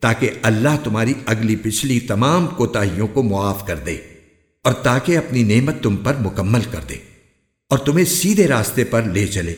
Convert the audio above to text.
تاکہ اللہ تمہاری اگلی پچھلی تمام کوتاہیوں کو معاف کر دے اور تاکہ اپنی نعمت تم پر مکمل کر دے اور تمہیں سیدھے راستے پر لے چلے۔